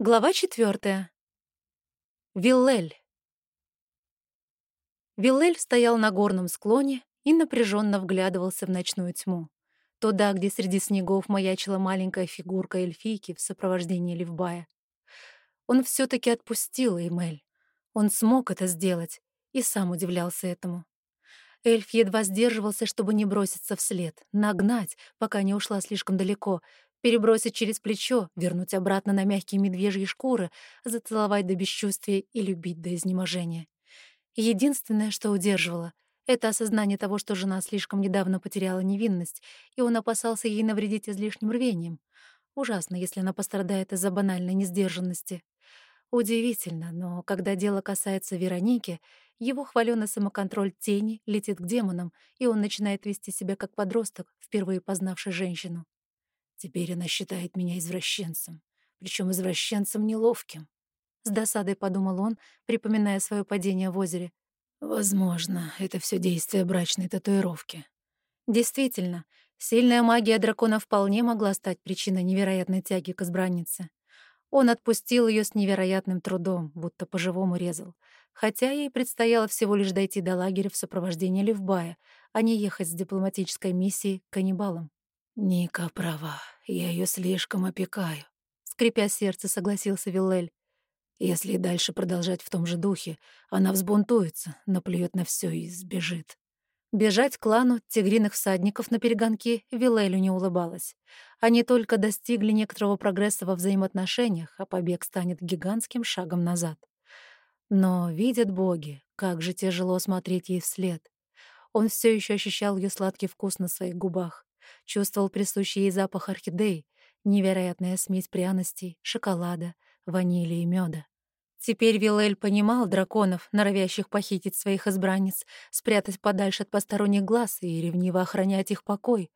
Глава четвертая. Виллель. Виллель стоял на горном склоне и напряженно вглядывался в ночную тьму. Туда, где среди снегов маячила маленькая фигурка эльфийки в сопровождении Левбая. Он все таки отпустил Эмель. Он смог это сделать и сам удивлялся этому. Эльф едва сдерживался, чтобы не броситься вслед, нагнать, пока не ушла слишком далеко, перебросить через плечо, вернуть обратно на мягкие медвежьи шкуры, зацеловать до бесчувствия и любить до изнеможения. Единственное, что удерживало, это осознание того, что жена слишком недавно потеряла невинность, и он опасался ей навредить излишним рвением. Ужасно, если она пострадает из-за банальной несдержанности. Удивительно, но когда дело касается Вероники, его хвалёный самоконтроль тени летит к демонам, и он начинает вести себя как подросток, впервые познавший женщину. Теперь она считает меня извращенцем, причем извращенцем неловким. С досадой подумал он, припоминая свое падение в озере. Возможно, это все действие брачной татуировки. Действительно, сильная магия дракона вполне могла стать причиной невероятной тяги к избраннице. Он отпустил ее с невероятным трудом, будто по-живому резал. Хотя ей предстояло всего лишь дойти до лагеря в сопровождении Левбая, а не ехать с дипломатической миссией к каннибалам. «Ника права, я ее слишком опекаю», — скрипя сердце, согласился Виллель. «Если дальше продолжать в том же духе, она взбунтуется, наплюет на все и сбежит». Бежать клану тигриных всадников на перегонки Вилелю не улыбалась. Они только достигли некоторого прогресса во взаимоотношениях, а побег станет гигантским шагом назад. Но видят боги, как же тяжело смотреть ей вслед. Он все еще ощущал ее сладкий вкус на своих губах. Чувствовал присущий ей запах орхидей, невероятная смесь пряностей, шоколада, ванили и меда. Теперь Вилель понимал драконов, норовящих похитить своих избранниц, спрятать подальше от посторонних глаз и ревниво охранять их покой.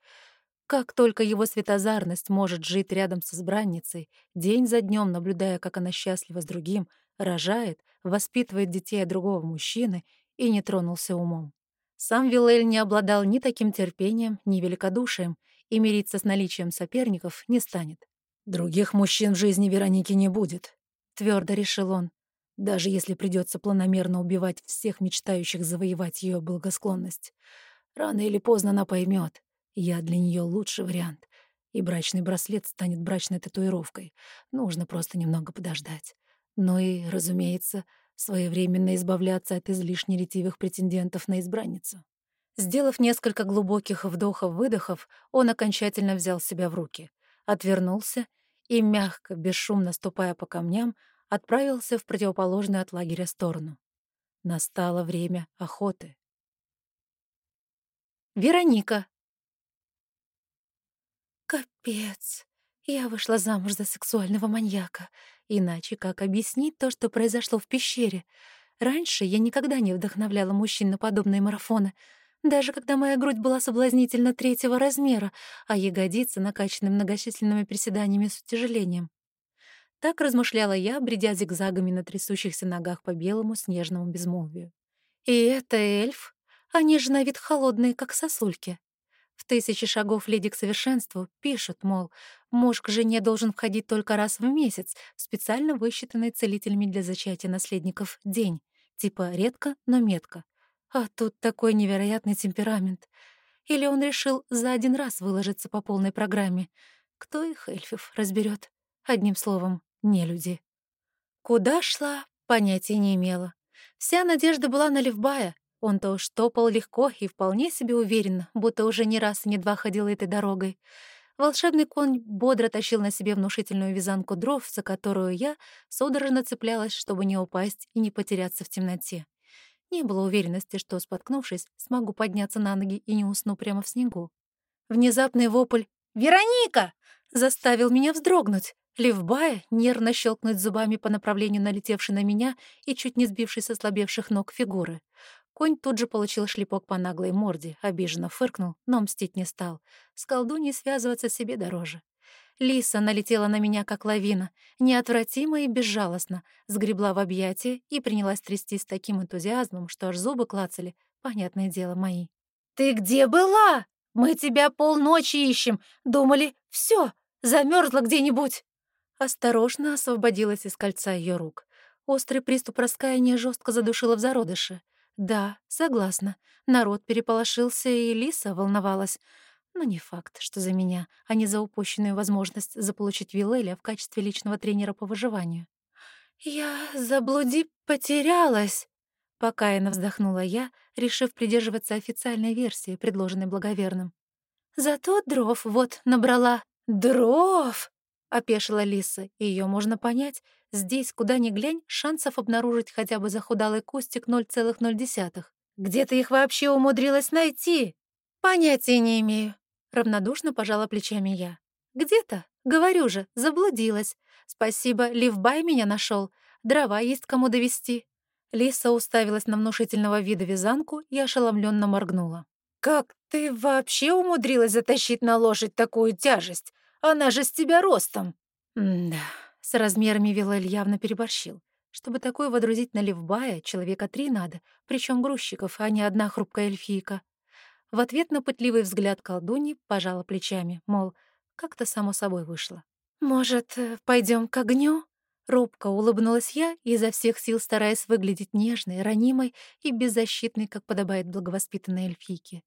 Как только его светозарность может жить рядом с избранницей, день за днем наблюдая, как она счастлива с другим, рожает, воспитывает детей другого мужчины и не тронулся умом. Сам Вилель не обладал ни таким терпением, ни великодушием, и мириться с наличием соперников не станет. «Других мужчин в жизни Вероники не будет», — твердо решил он, даже если придется планомерно убивать всех мечтающих завоевать ее благосклонность. Рано или поздно она поймет, я для нее лучший вариант, и брачный браслет станет брачной татуировкой. Нужно просто немного подождать. Ну и, разумеется, своевременно избавляться от излишне ретивых претендентов на избранницу. Сделав несколько глубоких вдохов-выдохов, он окончательно взял себя в руки, отвернулся и, мягко, бесшумно ступая по камням, отправился в противоположную от лагеря сторону. Настало время охоты. Вероника. Капец. Я вышла замуж за сексуального маньяка. Иначе как объяснить то, что произошло в пещере? Раньше я никогда не вдохновляла мужчин на подобные марафоны, даже когда моя грудь была соблазнительно третьего размера, а ягодицы накачаны многочисленными приседаниями с утяжелением. Так размышляла я, бредя зигзагами на трясущихся ногах по белому снежному безмолвию. И это эльф? Они же на вид холодные, как сосульки. В тысячи шагов леди к совершенству пишут, мол, муж к жене должен входить только раз в месяц в специально высчитанный целителями для зачатия наследников день. Типа редко, но метко. А тут такой невероятный темперамент. Или он решил за один раз выложиться по полной программе. Кто их, эльфов, разберет? Одним словом, не люди. Куда шла, понятия не имела. Вся надежда была на Левбая, он-то уж топал легко и вполне себе уверенно, будто уже не раз и не два ходил этой дорогой. Волшебный конь бодро тащил на себе внушительную вязанку дров, за которую я судорожно цеплялась, чтобы не упасть и не потеряться в темноте. Не было уверенности, что, споткнувшись, смогу подняться на ноги и не усну прямо в снегу. Внезапный вопль «Вероника!» заставил меня вздрогнуть. Левбая нервно щелкнуть зубами по направлению налетевшей на меня и чуть не сбившей со слабевших ног фигуры. Конь тут же получил шлепок по наглой морде, обиженно фыркнул, но мстить не стал. С колдуньей связываться себе дороже. Лиса налетела на меня, как лавина, неотвратимо и безжалостно, сгребла в объятия и принялась трясти с таким энтузиазмом, что аж зубы клацали, понятное дело, мои. «Ты где была? Мы тебя полночи ищем. Думали, все, замерзла где-нибудь». Осторожно освободилась из кольца ее рук. Острый приступ раскаяния жестко задушила в зародыше. Да, согласна. Народ переполошился, и Лиса волновалась. Но не факт, что за меня, а не за упущенную возможность заполучить Вилеля в качестве личного тренера по выживанию. «Я заблуди потерялась», — покаянно вздохнула я, решив придерживаться официальной версии, предложенной благоверным. «Зато дров вот набрала». «Дров!» — опешила Лиса, и её можно понять. Здесь, куда ни глянь, шансов обнаружить хотя бы захудалый кустик 0,0. «Где ты их вообще умудрилась найти?» «Понятия не имею», — равнодушно пожала плечами я. «Где-то, говорю же, заблудилась. Спасибо, Ливбай меня нашел. Дрова есть кому довести. Лиса уставилась на внушительного вида вязанку и ошеломленно моргнула. «Как ты вообще умудрилась затащить на лошадь такую тяжесть? Она же с тебя ростом!» «Да, с размерами Вилель явно переборщил. Чтобы такое водрузить на Ливбая, человека три надо, причем грузчиков, а не одна хрупкая эльфийка. В ответ на пытливый взгляд колдуни пожала плечами, мол, как-то само собой вышло. «Может, э, пойдем к огню?» Робко улыбнулась я, изо всех сил стараясь выглядеть нежной, ранимой и беззащитной, как подобает благовоспитанной эльфийке.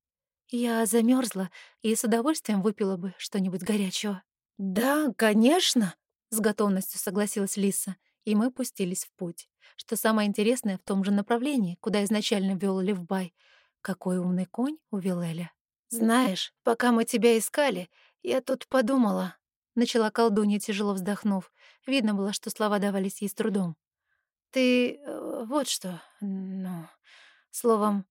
Я замерзла и с удовольствием выпила бы что-нибудь горячего. «Да, конечно!» — с готовностью согласилась Лиса, и мы пустились в путь. Что самое интересное, в том же направлении, куда изначально вёл Левбай. Какой умный конь у Вилеля. «Знаешь, пока мы тебя искали, я тут подумала...» Начала колдунья, тяжело вздохнув. Видно было, что слова давались ей с трудом. «Ты э, вот что, ну, словом,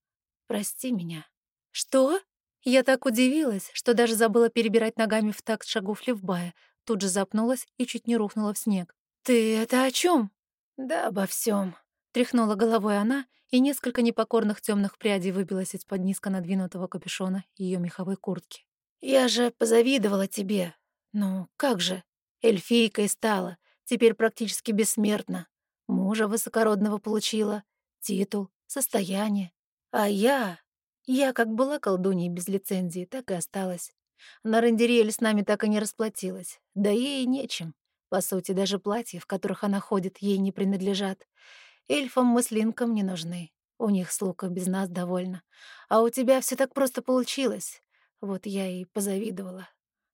прости меня». «Что?» Я так удивилась, что даже забыла перебирать ногами в такт шагов Левбая, тут же запнулась и чуть не рухнула в снег. «Ты это о чем? «Да обо всем. тряхнула головой она, и несколько непокорных темных прядей выбилось из-под низко надвинутого капюшона ее меховой куртки. «Я же позавидовала тебе, ну, как же? Эльфийкой стала, теперь практически бессмертна. Мужа высокородного получила, титул, состояние. А я... Я как была колдуньей без лицензии, так и осталась. На Рандериэль с нами так и не расплатилась. Да ей нечем. По сути, даже платья, в которых она ходит, ей не принадлежат. Эльфам-мыслинкам не нужны. У них слуга без нас довольна. А у тебя все так просто получилось. Вот я и позавидовала.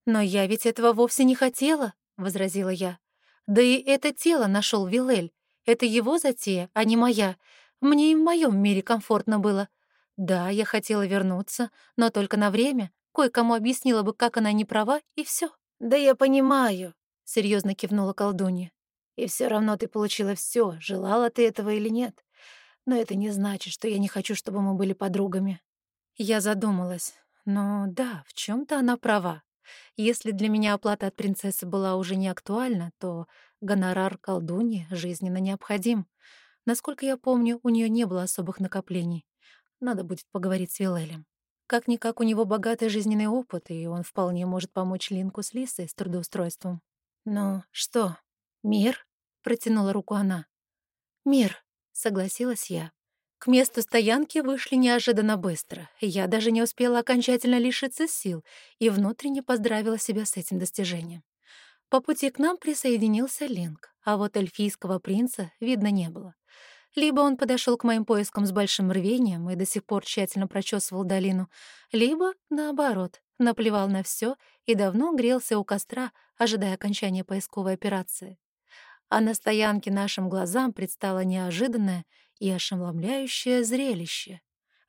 «Но я ведь этого вовсе не хотела», — возразила я. «Да и это тело нашел Вилель. Это его затея, а не моя. Мне и в моем мире комфортно было. Да, я хотела вернуться, но только на время. Кое-кому объяснила бы, как она не права, и все. «Да я понимаю», — серьезно кивнула колдунья. «И все равно ты получила все, желала ты этого или нет. Но это не значит, что я не хочу, чтобы мы были подругами». Я задумалась. Но да, в чем то она права. Если для меня оплата от принцессы была уже не актуальна, то гонорар колдуньи жизненно необходим. Насколько я помню, у нее не было особых накоплений. Надо будет поговорить с Вилелем. Как-никак у него богатый жизненный опыт, и он вполне может помочь Линку с Лисой с трудоустройством. «Ну что, мир?» — протянула руку она. «Мир», — согласилась я. К месту стоянки вышли неожиданно быстро. Я даже не успела окончательно лишиться сил и внутренне поздравила себя с этим достижением. По пути к нам присоединился Линк, а вот эльфийского принца видно не было. Либо он подошел к моим поискам с большим рвением и до сих пор тщательно прочесывал долину, либо, наоборот, наплевал на все и давно грелся у костра, ожидая окончания поисковой операции. А на стоянке нашим глазам предстало неожиданное и ошеломляющее зрелище.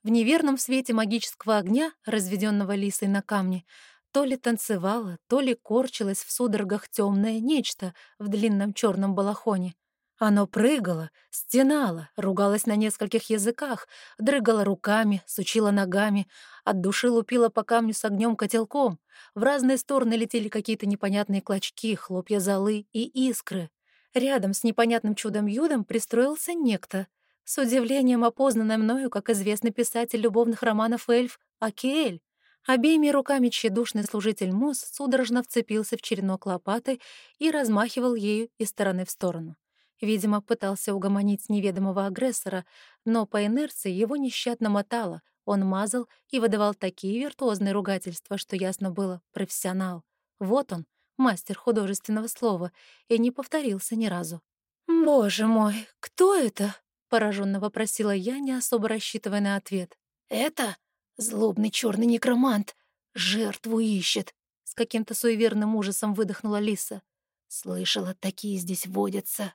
В неверном свете магического огня, разведенного лисой на камне, то ли танцевало, то ли корчилось в судорогах темное нечто в длинном черном балахоне. Оно прыгало, стенало, ругалось на нескольких языках, дрыгало руками, сучило ногами, от души лупило по камню с огнем котелком. В разные стороны летели какие-то непонятные клочки, хлопья золы и искры. Рядом с непонятным чудом-юдом пристроился некто, с удивлением опознанная мною, как известный писатель любовных романов эльф Акиэль. Обеими руками тщедушный служитель Мус судорожно вцепился в черенок лопаты и размахивал ею из стороны в сторону. Видимо, пытался угомонить неведомого агрессора, но по инерции его нещадно мотало, он мазал и выдавал такие виртуозные ругательства, что ясно было — профессионал. Вот он, мастер художественного слова, и не повторился ни разу. «Боже мой, кто это?» — пораженно вопросила я, не особо рассчитывая на ответ. «Это злобный черный некромант. Жертву ищет», — с каким-то суеверным ужасом выдохнула Лиса. «Слышала, такие здесь водятся».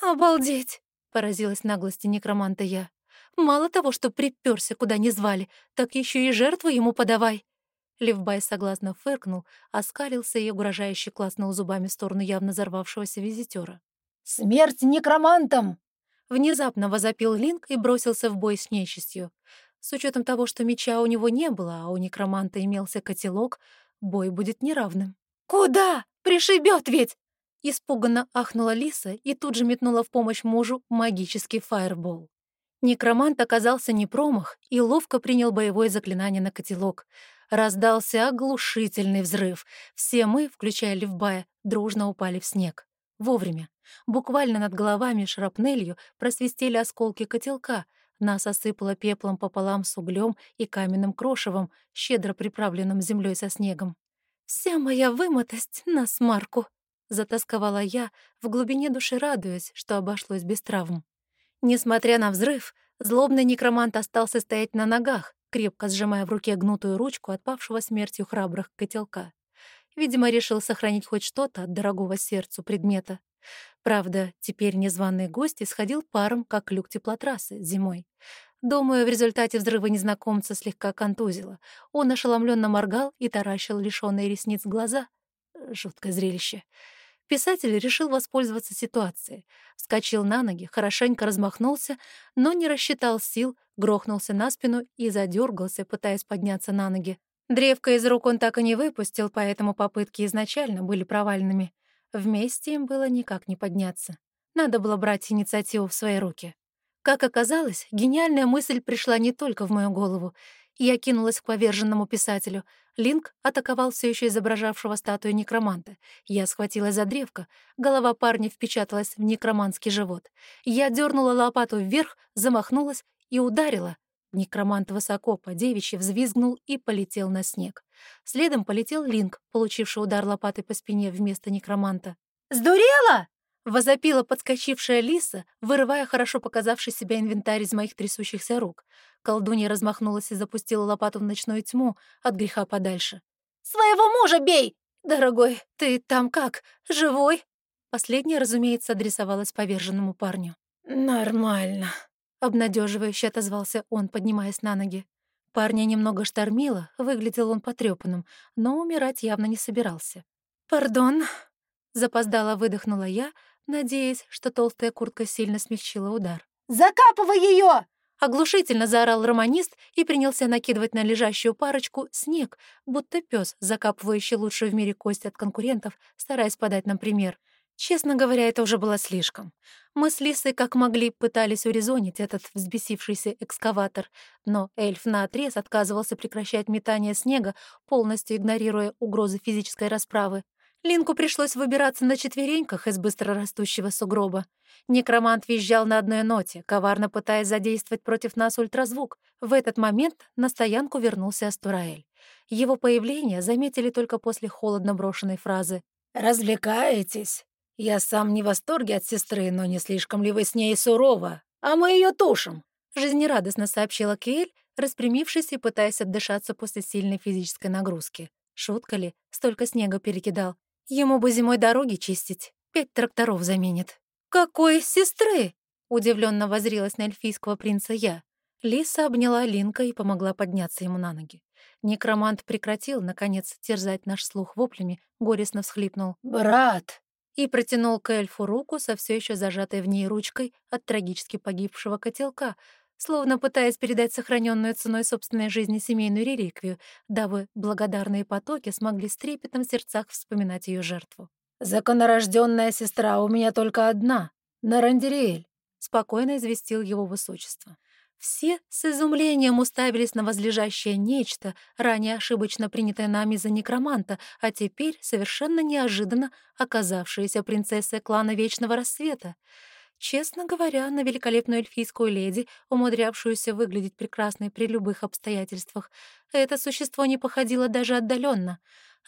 «Обалдеть!» — поразилась наглости некроманта я. «Мало того, что приперся, куда не звали, так еще и жертву ему подавай». Левбай согласно фыркнул, оскалился и угрожающе класнул зубами в сторону явно взорвавшегося визитера. «Смерть некромантам!» Внезапно возопил Линк и бросился в бой с нечистью. С учетом того, что меча у него не было, а у некроманта имелся котелок, бой будет неравным. «Куда? Пришибет ведь!» Испуганно ахнула Лиса и тут же метнула в помощь мужу магический фаербол. Некромант оказался не промах и ловко принял боевое заклинание на котелок. Раздался оглушительный взрыв. Все мы, включая Левбая, дружно упали в снег. Вовремя. Буквально над головами шрапнелью просвистели осколки котелка. Нас осыпало пеплом пополам с углем и каменным крошевом, щедро приправленным землей со снегом. «Вся моя вымотость на смарку», — затасковала я, в глубине души радуясь, что обошлось без травм. Несмотря на взрыв, злобный некромант остался стоять на ногах, крепко сжимая в руке гнутую ручку отпавшего смертью храбрых котелка. Видимо, решил сохранить хоть что-то от дорогого сердцу предмета. Правда, теперь незваный гость исходил паром, как люк теплотрассы зимой. Думаю, в результате взрыва незнакомца слегка контузило. Он ошеломленно моргал и таращил лишённые ресниц глаза. Жуткое зрелище. Писатель решил воспользоваться ситуацией. Вскочил на ноги, хорошенько размахнулся, но не рассчитал сил, грохнулся на спину и задергался, пытаясь подняться на ноги. Древко из рук он так и не выпустил, поэтому попытки изначально были провальными. Вместе им было никак не подняться. Надо было брать инициативу в свои руки. Как оказалось, гениальная мысль пришла не только в мою голову. Я кинулась к поверженному писателю. Линк атаковал все еще изображавшего статую некроманта. Я схватилась за древко. Голова парня впечаталась в некроманский живот. Я дернула лопату вверх, замахнулась и ударила. Некромант высоко по девичьи взвизгнул и полетел на снег. Следом полетел Линк, получивший удар лопатой по спине вместо некроманта. «Сдурела!» — возопила подскочившая лиса, вырывая хорошо показавший себя инвентарь из моих трясущихся рук. Колдунья размахнулась и запустила лопату в ночную тьму от греха подальше. «Своего мужа бей!» «Дорогой, ты там как? Живой?» Последняя, разумеется, адресовалась поверженному парню. «Нормально», Обнадеживающе отозвался он, поднимаясь на ноги. Парня немного штормило, выглядел он потрёпанным, но умирать явно не собирался. «Пардон», — запоздало выдохнула я, надеясь, что толстая куртка сильно смягчила удар. «Закапывай её!» Оглушительно заорал романист и принялся накидывать на лежащую парочку снег, будто пес, закапывающий лучшую в мире кость от конкурентов, стараясь подать нам пример — Честно говоря, это уже было слишком. Мы с Лисой как могли пытались урезонить этот взбесившийся экскаватор, но эльф наотрез отказывался прекращать метание снега, полностью игнорируя угрозы физической расправы. Линку пришлось выбираться на четвереньках из быстрорастущего сугроба. Некромант визжал на одной ноте, коварно пытаясь задействовать против нас ультразвук. В этот момент на стоянку вернулся Астураэль. Его появление заметили только после холодно брошенной фразы «Развлекаетесь?» Я сам не в восторге от сестры, но не слишком ли вы с ней сурова? А мы ее тушим!» Жизнерадостно сообщила Кейль, распрямившись и пытаясь отдышаться после сильной физической нагрузки. Шутка ли? Столько снега перекидал. Ему бы зимой дороги чистить. Пять тракторов заменит. «Какой сестры?» — удивленно возрилась на эльфийского принца я. Лиса обняла Линка и помогла подняться ему на ноги. Некромант прекратил, наконец, терзать наш слух воплями, горестно всхлипнул. «Брат!» и протянул к эльфу руку со все еще зажатой в ней ручкой от трагически погибшего котелка, словно пытаясь передать сохраненную ценой собственной жизни семейную реликвию, дабы благодарные потоки смогли с трепетом в сердцах вспоминать ее жертву. «Законорожденная сестра у меня только одна, Нарандериэль», — спокойно известил его высочество. Все с изумлением уставились на возлежащее нечто, ранее ошибочно принятое нами за некроманта, а теперь совершенно неожиданно оказавшаяся принцессой клана Вечного Рассвета. Честно говоря, на великолепную эльфийскую леди, умудрявшуюся выглядеть прекрасной при любых обстоятельствах, это существо не походило даже отдаленно.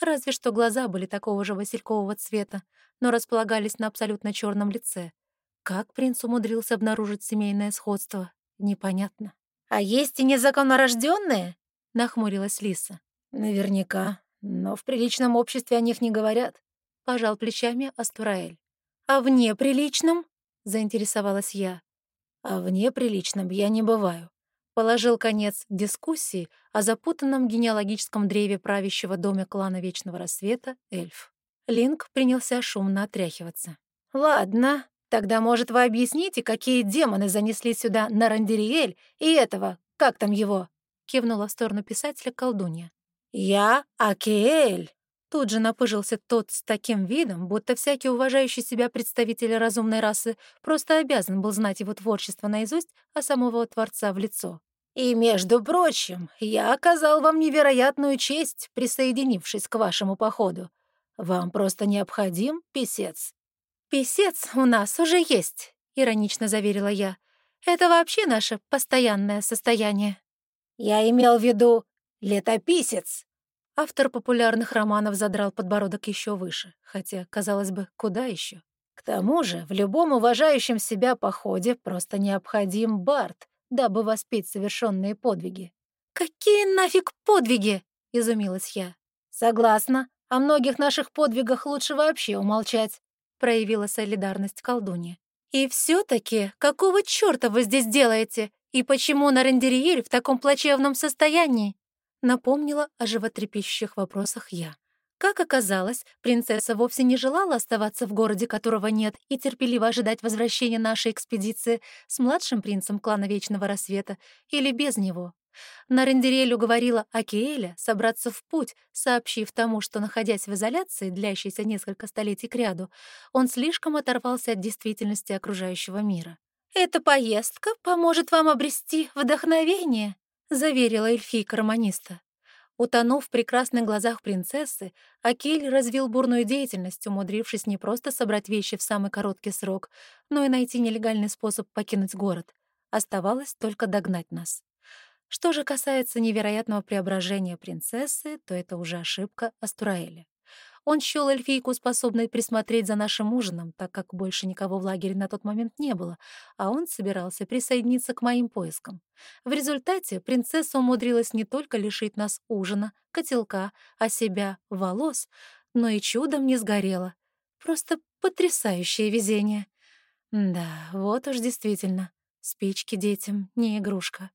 Разве что глаза были такого же василькового цвета, но располагались на абсолютно черном лице. Как принц умудрился обнаружить семейное сходство, непонятно. «А есть и незаконнорожденные?» — нахмурилась Лиса. «Наверняка, но в приличном обществе о них не говорят», — пожал плечами Астураэль. «А в неприличном?» — заинтересовалась я. «А в неприличном я не бываю», — положил конец дискуссии о запутанном генеалогическом древе правящего доме клана Вечного Рассвета эльф. Линк принялся шумно отряхиваться. «Ладно, тогда, может, вы объясните, какие демоны занесли сюда Нарандериэль и этого, как там его?» — кивнула в сторону писателя колдунья. «Я Акиэль!» Тут же напыжился тот с таким видом, будто всякий уважающий себя представитель разумной расы просто обязан был знать его творчество наизусть, а самого Творца в лицо. «И, между прочим, я оказал вам невероятную честь, присоединившись к вашему походу. Вам просто необходим писец». «Писец у нас уже есть», — иронично заверила я. «Это вообще наше постоянное состояние». «Я имел в виду летописец», Автор популярных романов задрал подбородок еще выше, хотя, казалось бы, куда еще? К тому же в любом уважающем себя походе просто необходим бард, дабы воспеть совершенные подвиги. «Какие нафиг подвиги?» — изумилась я. «Согласна. О многих наших подвигах лучше вообще умолчать», — проявила солидарность колдунья. «И все-таки какого черта вы здесь делаете? И почему Нарендериэль в таком плачевном состоянии?» Напомнила о животрепещущих вопросах я. Как оказалось, принцесса вовсе не желала оставаться в городе, которого нет, и терпеливо ожидать возвращения нашей экспедиции с младшим принцем клана Вечного Рассвета или без него. Нарендерель уговорила Акиэля собраться в путь, сообщив тому, что, находясь в изоляции, длящейся несколько столетий кряду, он слишком оторвался от действительности окружающего мира. «Эта поездка поможет вам обрести вдохновение», — заверила эльфийка романиста. Утонув в прекрасных глазах принцессы, Акель развил бурную деятельность, умудрившись не просто собрать вещи в самый короткий срок, но и найти нелегальный способ покинуть город. Оставалось только догнать нас. Что же касается невероятного преображения принцессы, то это уже ошибка Астураэля. Он счёл эльфийку, способной присмотреть за нашим ужином, так как больше никого в лагере на тот момент не было, а он собирался присоединиться к моим поискам. В результате принцесса умудрилась не только лишить нас ужина, котелка, а себя — волос, но и чудом не сгорела. Просто потрясающее везение. Да, вот уж действительно, спички детям не игрушка.